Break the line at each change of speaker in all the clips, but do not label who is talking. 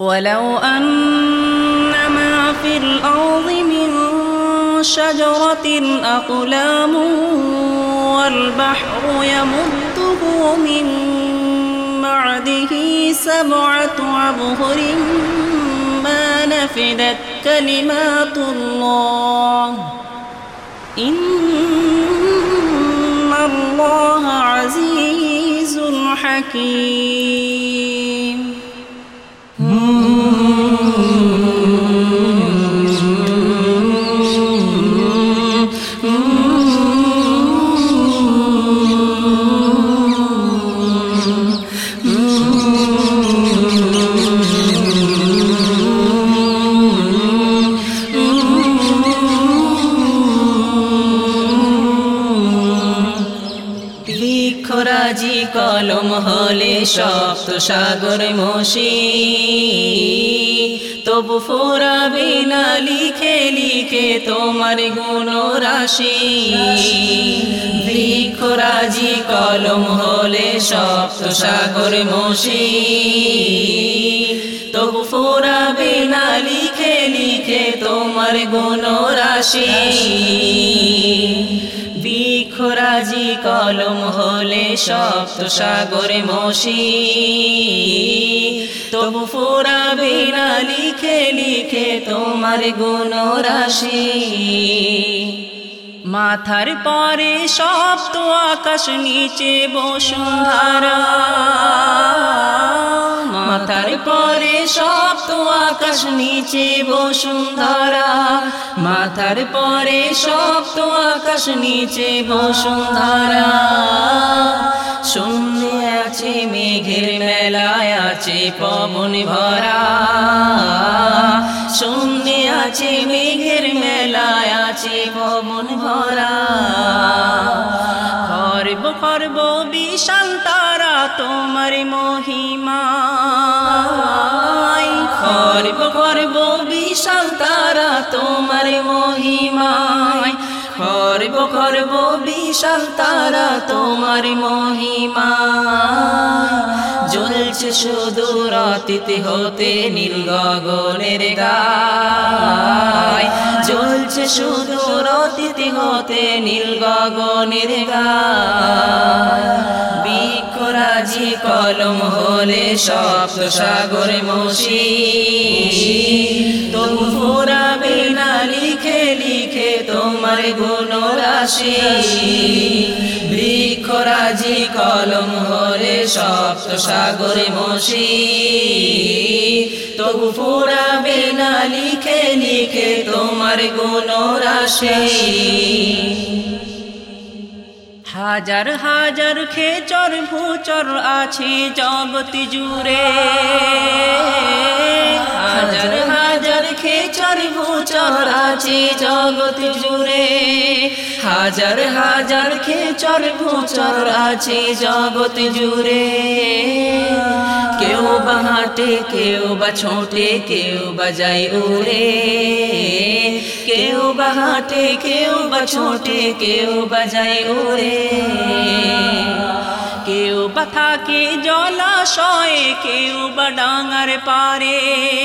ولو أن ما في الأرض من شجرة أقلام والبحر يمده من بعده سبعة أبهر ما نفدت كلمات الله إن الله عزيز حكيم বৃক্ষরাজি সপ্ত সাগর মশি। তবু ফোরাবে না লিখে লিখে তোমার গুণ রাশি। বৃক্ষরাজি কলম হলে সপ্ত সাগর মশি। তবু ফোরাবে না লিখে লিখে তোমার গুণ রাশি বৃক্ষরাজি কলম হলে সপ্ত সাগরে মশি। তবু ফোরা বিনা লিখে লিখে তোমার গুণ রাশি মাথার পরে সপ্ত আকাশ নিচে বসুন্ধারা। মাথার পরে সপ্ত আকাশ নিচে বসুন্ধরা। মাথার পরে সপ্ত আকাশ নিচে বসুন্ধরা। শূন্য আছে, মেঘের মেলায় আছে পবন ভরা। শূন্য আছে মেলায় পবন ভরা। খরব খরব বিশাল তারা তোমার মহিমা খরব খরব খরব খরব বিশাল তারা তোমার মহিমা। জ্বলছে শুধু রাতিতে হতে নীল গগনের গায়। জ্বলছে শুধু রাতিতে হতে নীল গগনের গায় বৃক্ষরাজি কলম হলে সপ্ত সাগরে মশি লিখে তোমার গুণ রাশি বৃক্ষরাজি কলম হলে সপ্ত সাগর মশি তবু ফোরাবে না লিখে লিখে তোমার গুণ রাশি হাজার হাজার খেচর ভূচর আছে জগত জুড়ে। হাজার হাজার খেচর ভূচর আছে জগত জুড়ে। হাজার হাজার খেচর ভূচর আছে জগত জুড়ে। কেউ বা হাঁটে, কেউ বা ছোটে, কেউ বা যায় উড়ে। কেউ বা হাঁটে, কেউ বা ছোটে, কেউ বা যায় উড়ে। কেউ বা থাকে জলাশয়ে, কেউ বা ডাঙার পারে।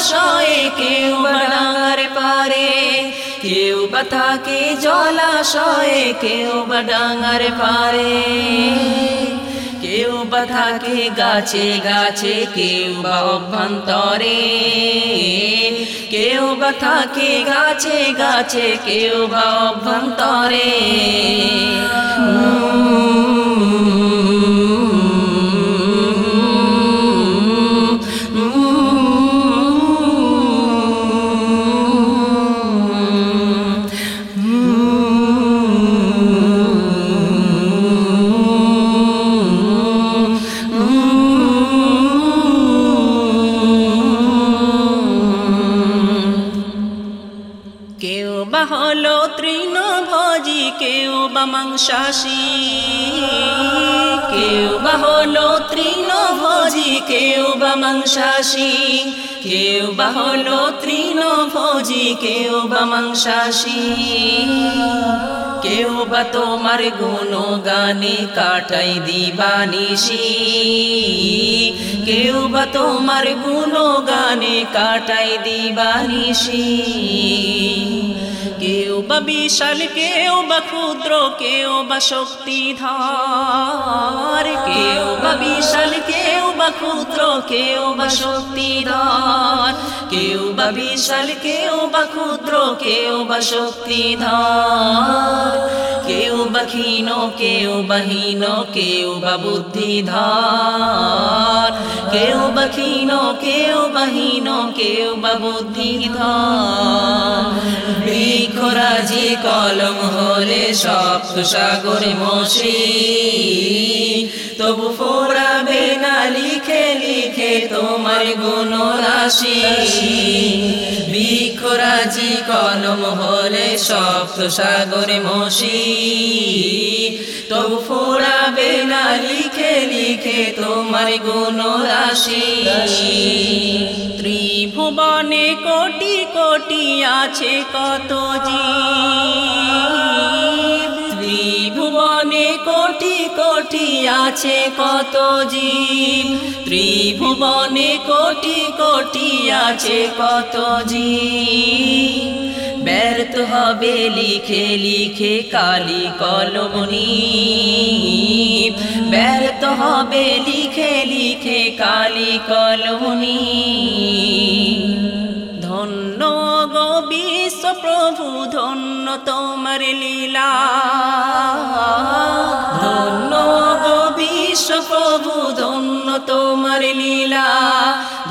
জলাশয়ে কেউ বা ডাঙার পারে, কেউ বা থাকে জলাশয়ে কেউ বা ডাঙার পারে। কেউ বা থাকে গাছে গাছে, কেউ বা অভ্যন্তরে। কেউ বা থাকে গাছে গাছে, কেউ বা অভ্যন্তরে। কেউ বা মাংসাশী, কেউ বা হলো তৃণভোজি, কেউ বা মাংসাশী, কেউ বা হলো তৃণভোজি, কেউ বা মাংসাশী। কেউ বা তোমার গুণ গানে কাটাই দিবানিসি কেউ বা তোমার গুণ গানে কাটাই দিবানিসি কেউ বা বিশাল কেউ বা ক্ষুদ্র কেউ বা শক্তিধার কেউ বা বিশাল কেউ বা ক্ষুদ্র কেউ বা শক্তিধার কেউ বা বিশাল কেউ বা ক্ষুদ্র কেউ বা শক্তিধার কেউ বা ক্ষীণ কেউ বা হীন কেউ বা বুদ্ধিধার কেউ বা কেউ বা কেউ বা বুদ্ধিধার বৃক্ষরাজি কলম হলে সপ্ত সাগর মশি তবু ফোরাবে না লিখে লিখে তোমার গুণ রাশি বৃক্ষরাজি কলম হলে সপ্ত সাগরে মশি। তবু ফোরাবে না, লিখে লিখে তোমার গুণ রাশি ত্রিভুবনে কোটি কোটি আছে কত জীব। আছে কত জীব? ত্রিভুবনে কোটি কোটি আছে কত জীব? ব্যর্থ হবে লিখে লিখে কালি কলমনি ব্যর্থ হবে লিখে লিখে কালি কলমনি ধন্য গো প্রভু, ধন্য তোমার লীলা। বিশ্ব প্রভু ধন্য তোমার লীলা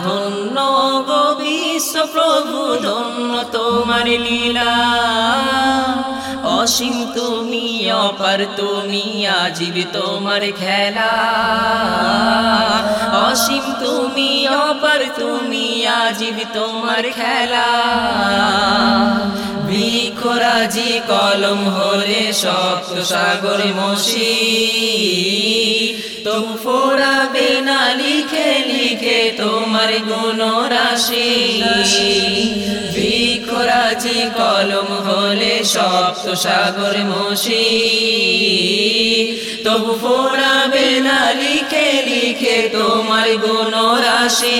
ধন্য গো বিশ্ব প্রভু ধন্য তোমার লীলা। অসীম তুমি অপার তুমি আজীব তোমার খেলা। অসীম তুমি অপার তুমি আজীব তোমার খেলা। বৃক্ষরাজি কলম হলে সপ্ত সাগর মশি তুম ফোরাবে না লিখে লিখে তোমার গুণ রাশি বৃক্ষরাজি কলম হলে সপ্ত সাগর মশি তবু ফোরাবে না লিখে লিখে তোমার গুণ রাশি